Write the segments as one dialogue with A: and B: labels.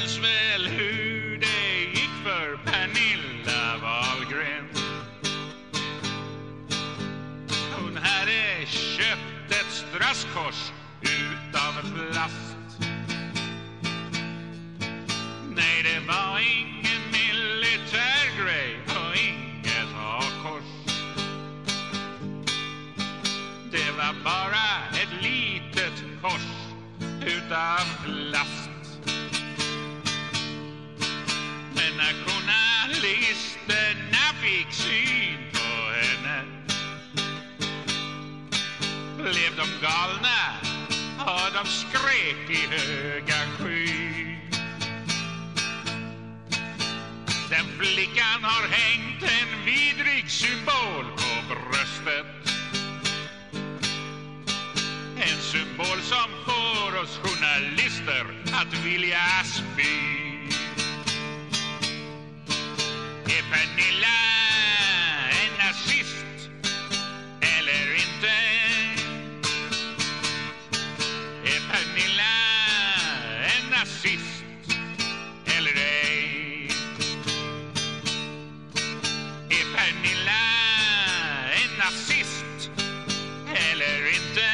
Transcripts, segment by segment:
A: minns väl hur det gick för Pernilla Wahlgren. Hon hade köpt ett strasskors utav plast. Nej, det var ingen militärgrej och inget hakkors. Det var bara när journalisterna fick syn på henne blev de galna och de skrek i höga sky. Den flickan har hängt en vidrig symbol på bröstet. En symbol som får oss journalister att vilja spy. Pernilla en nazist eller inte? Är Pernilla en nazist eller ej? Är Pernilla en nazist eller inte?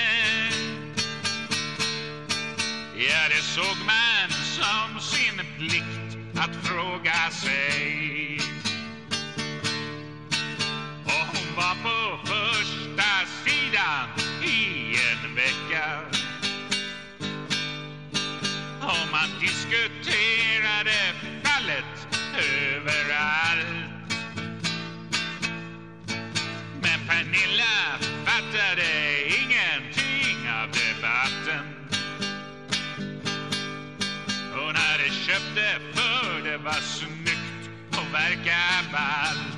A: Ja, det såg man som sin plikt att fråga sig. I en vecka. Och man diskuterade fallet överallt. Men Pernilla fattade ingenting av debatten. Hon hade köpt det för det var snyggt och verkar ballt.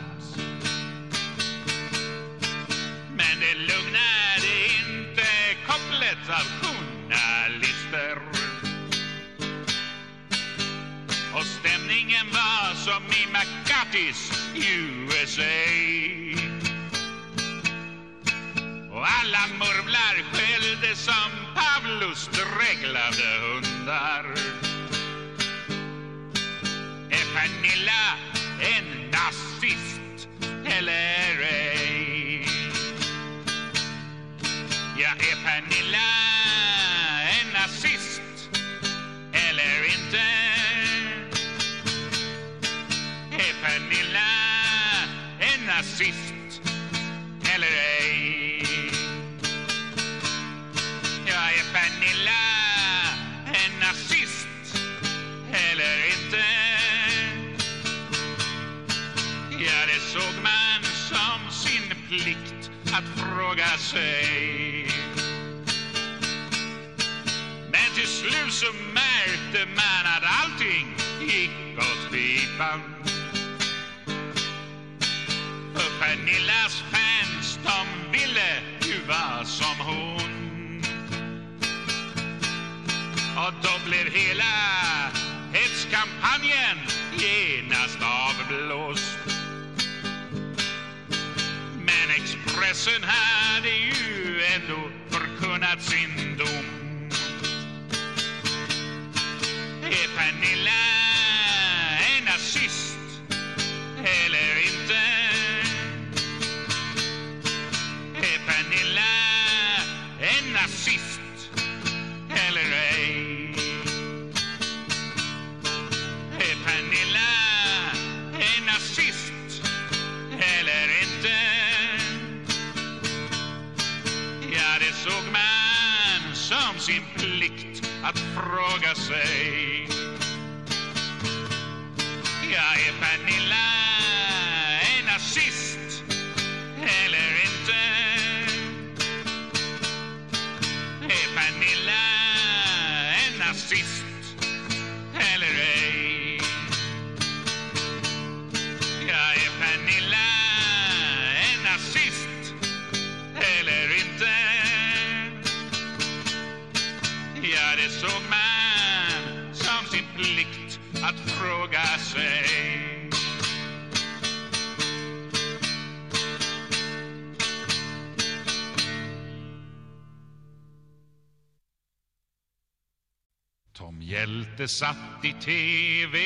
A: Av journalister. Och stämningen var som i McCartys USA. Och alla murvlar skällde som Pavlos dreglade hundar. Är Pernilla en nazist eller ej? Ja, är Pernilla Pernilla en nazist eller ej? Ja, är Pernilla en nazist eller inte? Ja, det såg man som sin plikt att fråga sig. Men till slut så märkte man att allting gick åt pipan. Pernillas fans, de ville ju vara som hon. Och då blev hela hetskampanjen genast avblåst. Men Expressen hade ju ändå förkunnat sin dom. Är Pernilla en nazist eller ej? Är Pernilla en nazist eller inte? Ja, det såg man som sin plikt att fråga sig. Ja, är Pernilla Sist eller ej? Jag är Pernilla en nazist eller inte? Ja, det såg man som sin plikt att fråga sig. Som Hjälte satt i TV